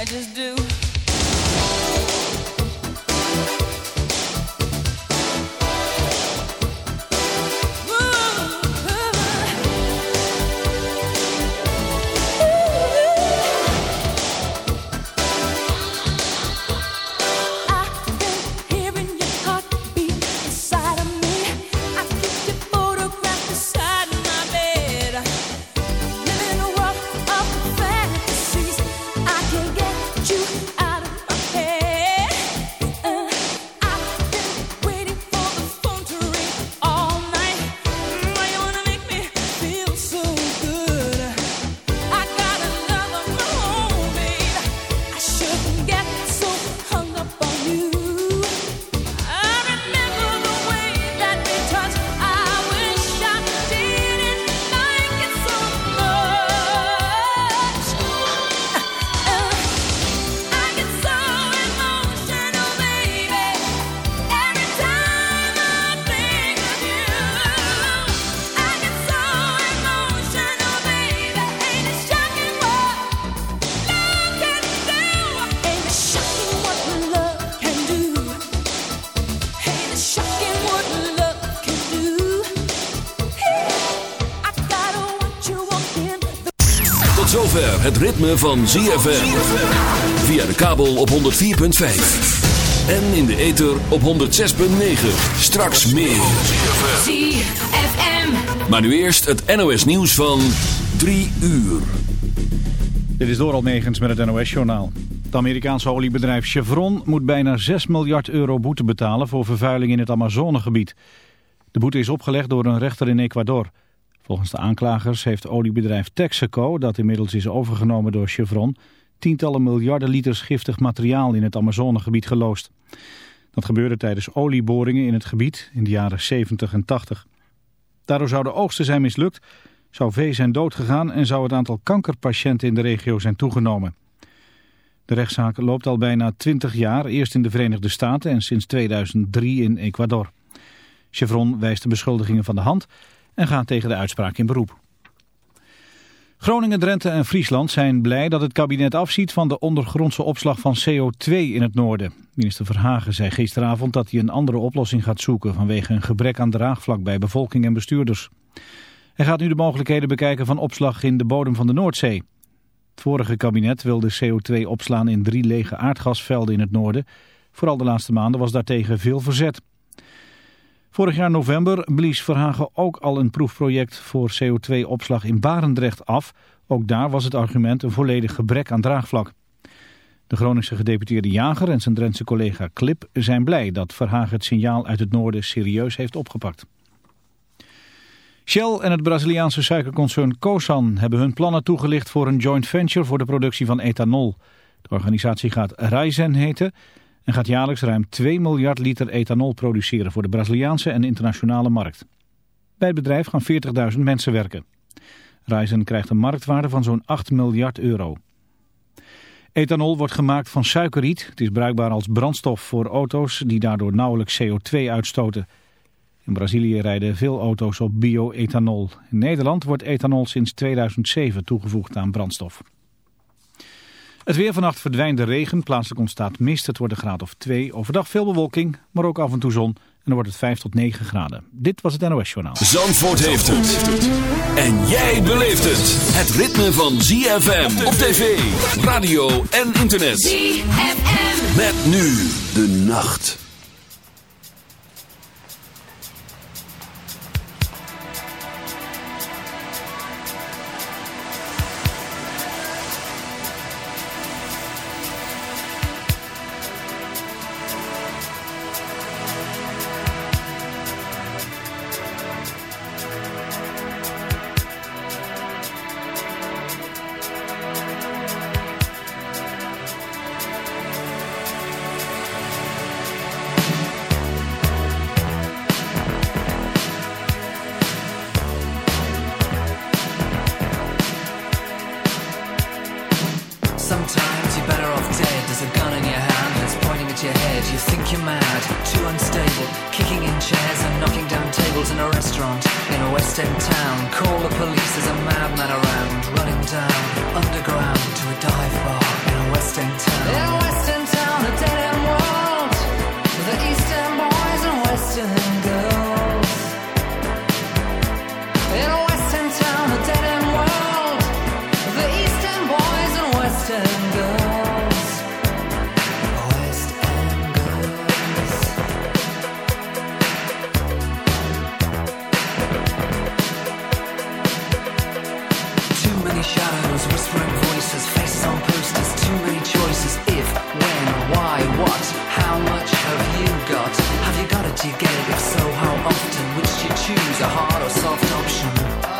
I just do. het ritme van ZFM. Via de kabel op 104.5. En in de ether op 106.9. Straks meer. ZFM. Maar nu eerst het NOS nieuws van 3 uur. Dit is door al negens met het NOS-journaal. Het Amerikaanse oliebedrijf Chevron moet bijna 6 miljard euro boete betalen voor vervuiling in het Amazonegebied. De boete is opgelegd door een rechter in Ecuador. Volgens de aanklagers heeft oliebedrijf Texaco, dat inmiddels is overgenomen door Chevron, tientallen miljarden liters giftig materiaal in het Amazonegebied geloosd. Dat gebeurde tijdens olieboringen in het gebied in de jaren 70 en 80. Daardoor zouden oogsten zijn mislukt, zou vee zijn doodgegaan en zou het aantal kankerpatiënten in de regio zijn toegenomen. De rechtszaak loopt al bijna 20 jaar, eerst in de Verenigde Staten en sinds 2003 in Ecuador. Chevron wijst de beschuldigingen van de hand en gaan tegen de uitspraak in beroep. Groningen, Drenthe en Friesland zijn blij dat het kabinet afziet van de ondergrondse opslag van CO2 in het noorden. Minister Verhagen zei gisteravond dat hij een andere oplossing gaat zoeken vanwege een gebrek aan draagvlak bij bevolking en bestuurders. Hij gaat nu de mogelijkheden bekijken van opslag in de bodem van de Noordzee. Het vorige kabinet wilde CO2 opslaan in drie lege aardgasvelden in het noorden. Vooral de laatste maanden was daartegen veel verzet. Vorig jaar november blies Verhagen ook al een proefproject voor CO2-opslag in Barendrecht af. Ook daar was het argument een volledig gebrek aan draagvlak. De Groningse gedeputeerde Jager en zijn Drentse collega Klip zijn blij dat Verhagen het signaal uit het noorden serieus heeft opgepakt. Shell en het Braziliaanse suikerconcern Cosan hebben hun plannen toegelicht voor een joint venture voor de productie van ethanol. De organisatie gaat Ryzen heten en gaat jaarlijks ruim 2 miljard liter ethanol produceren voor de Braziliaanse en internationale markt. Bij het bedrijf gaan 40.000 mensen werken. Ryzen krijgt een marktwaarde van zo'n 8 miljard euro. Ethanol wordt gemaakt van suikerriet. Het is bruikbaar als brandstof voor auto's die daardoor nauwelijks CO2 uitstoten. In Brazilië rijden veel auto's op bio-ethanol. In Nederland wordt ethanol sinds 2007 toegevoegd aan brandstof. Het weer vannacht verdwijnt de regen, plaatselijk ontstaat mist. Het wordt een graad of 2. Overdag veel bewolking, maar ook af en toe zon. En dan wordt het 5 tot 9 graden. Dit was het NOS Journaal. Zandvoort heeft het. En jij beleeft het. Het ritme van ZFM op tv, radio en internet. ZFM. Met nu de nacht. how often would you choose a hard or soft option?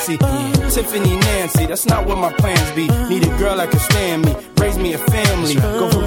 fancy. Uh, Tiffany Nancy, that's not what my plans be. Need a girl that can stand me, raise me a family. Go from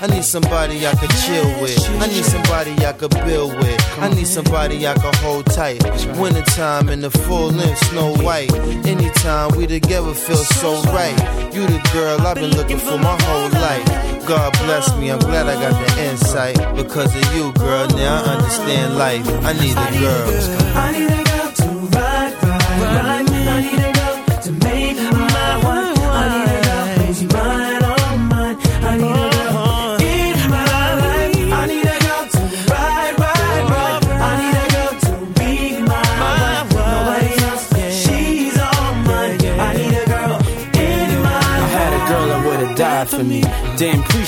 I need somebody I could chill with. I need somebody I could build with. I need somebody I could hold tight. Wintertime in the full length, Snow White. Anytime we together feels so right. You the girl I've been looking for my whole life. God bless me, I'm glad I got the insight. Because of you, girl, now I understand life. I need a girl. I need a girl.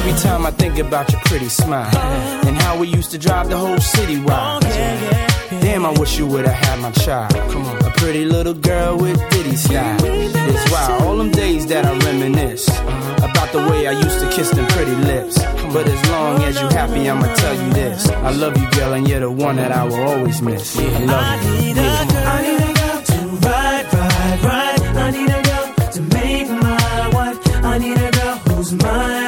Every time I think about your pretty smile and how we used to drive the whole city wild. Oh, Damn, I wish you would've had my child. Come on, a pretty little girl with ditty style. It's wild, all them days that I reminisce about the way I used to kiss them pretty lips. But as long as you happy, I'ma tell you this: I love you, girl, and you're the one that I will always miss. I love you. I need a girl to ride, ride, ride. I need a girl to make my wife. I need a girl who's mine.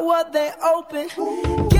what they open.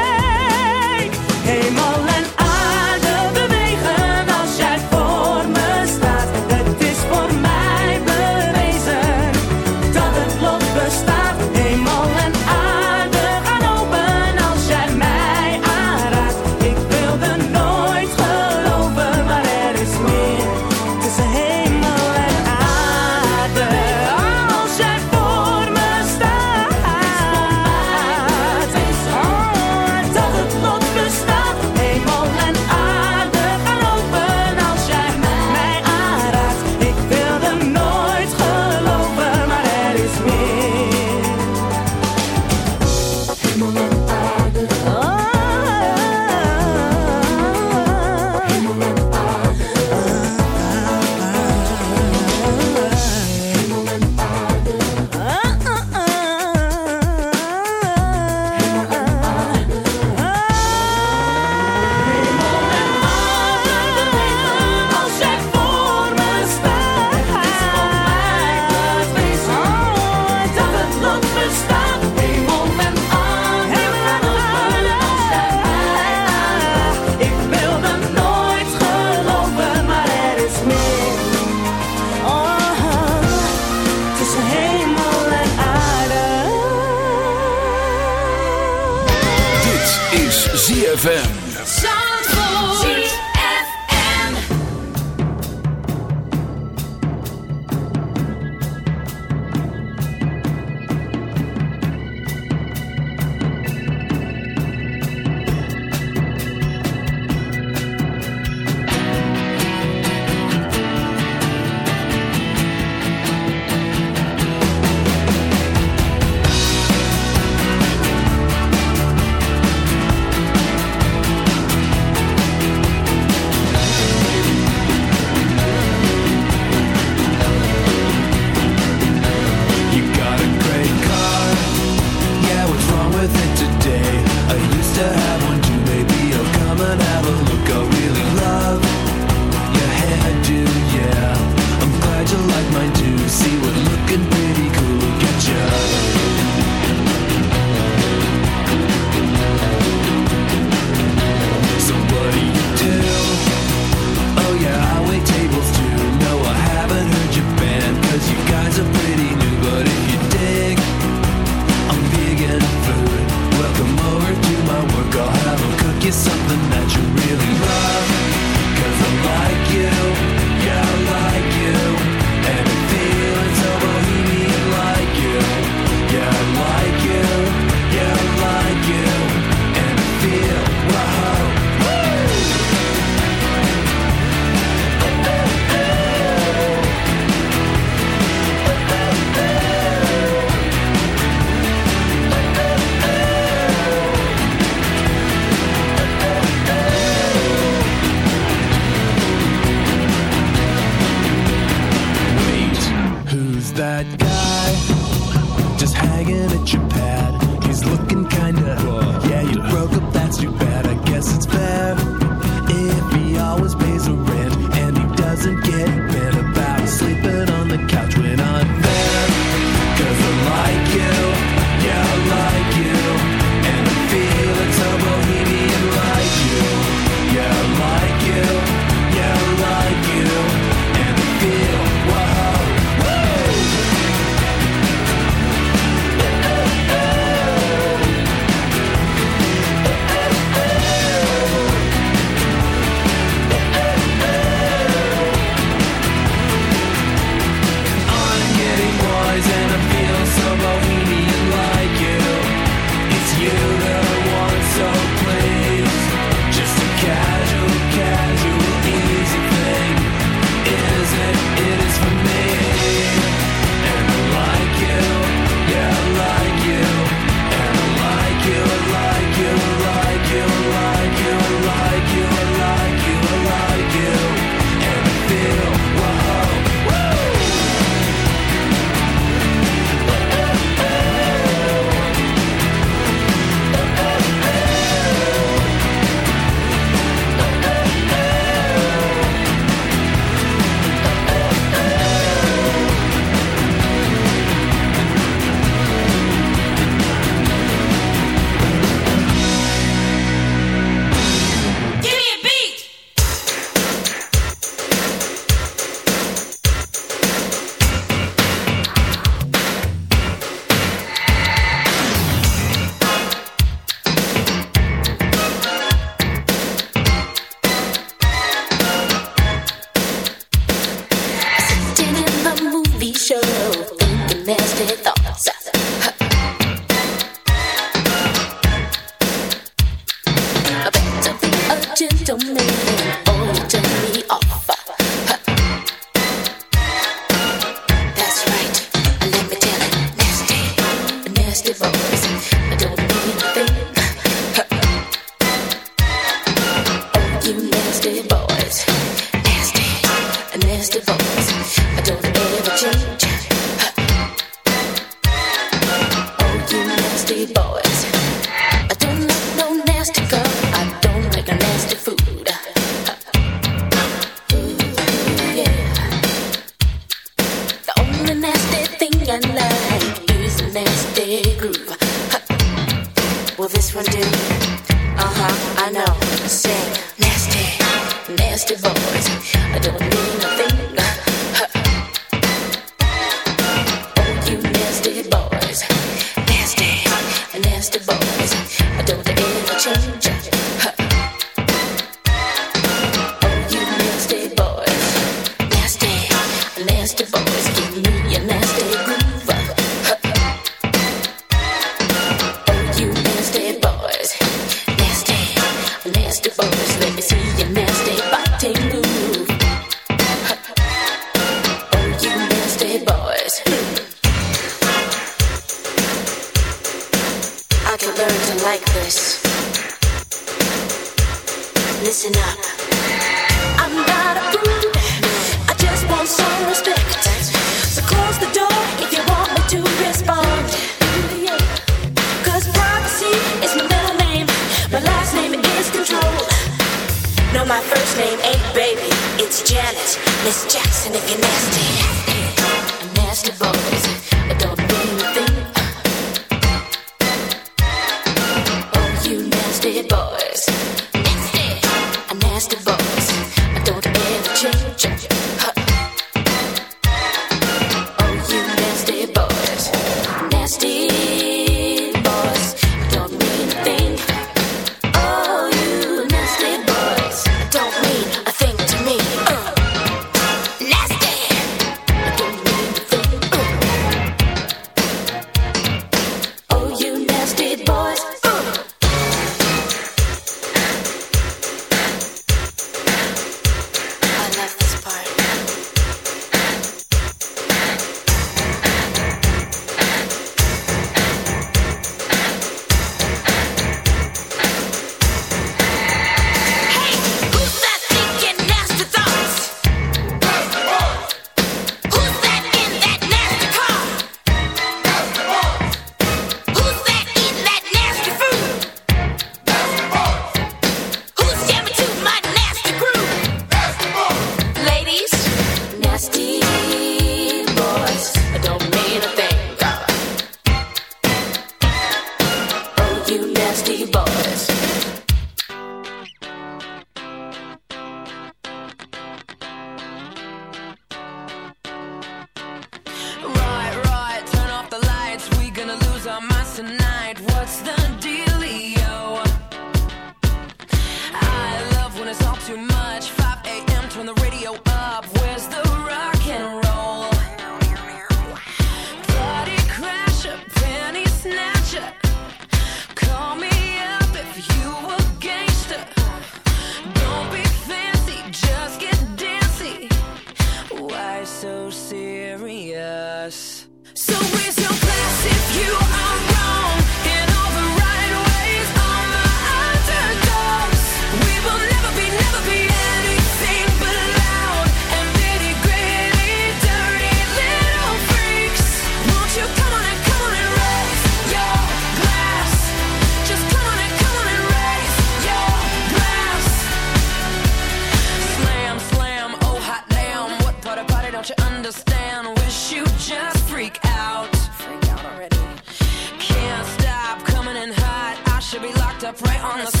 pray on the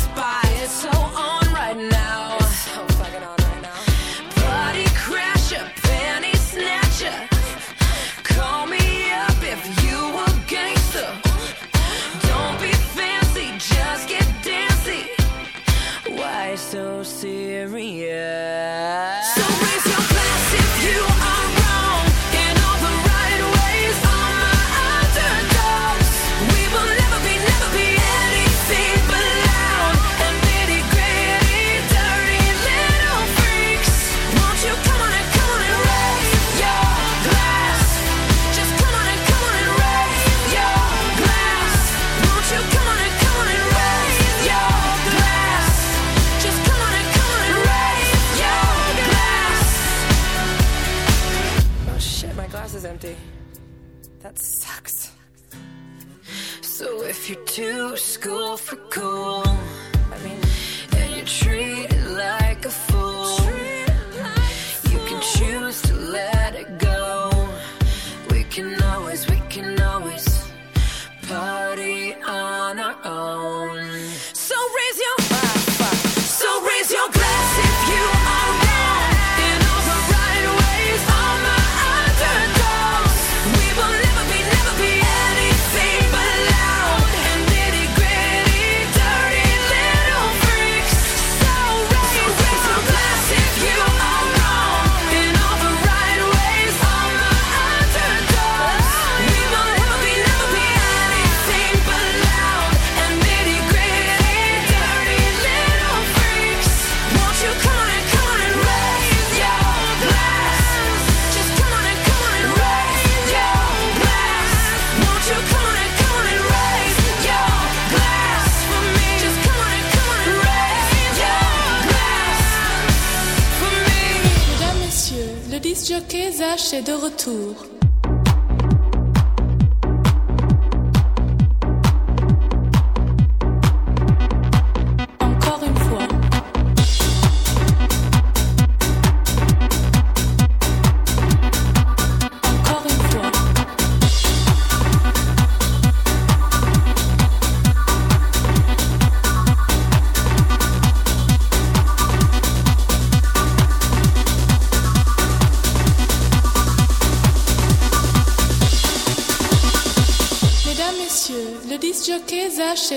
C'est de retour.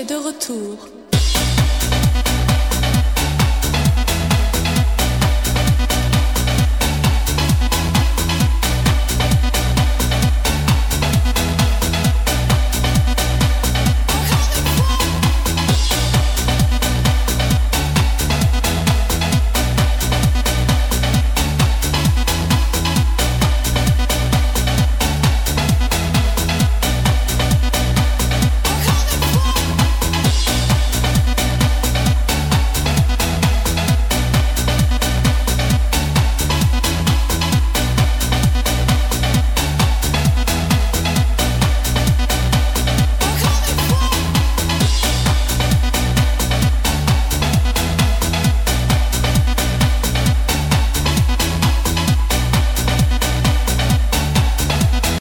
de retour.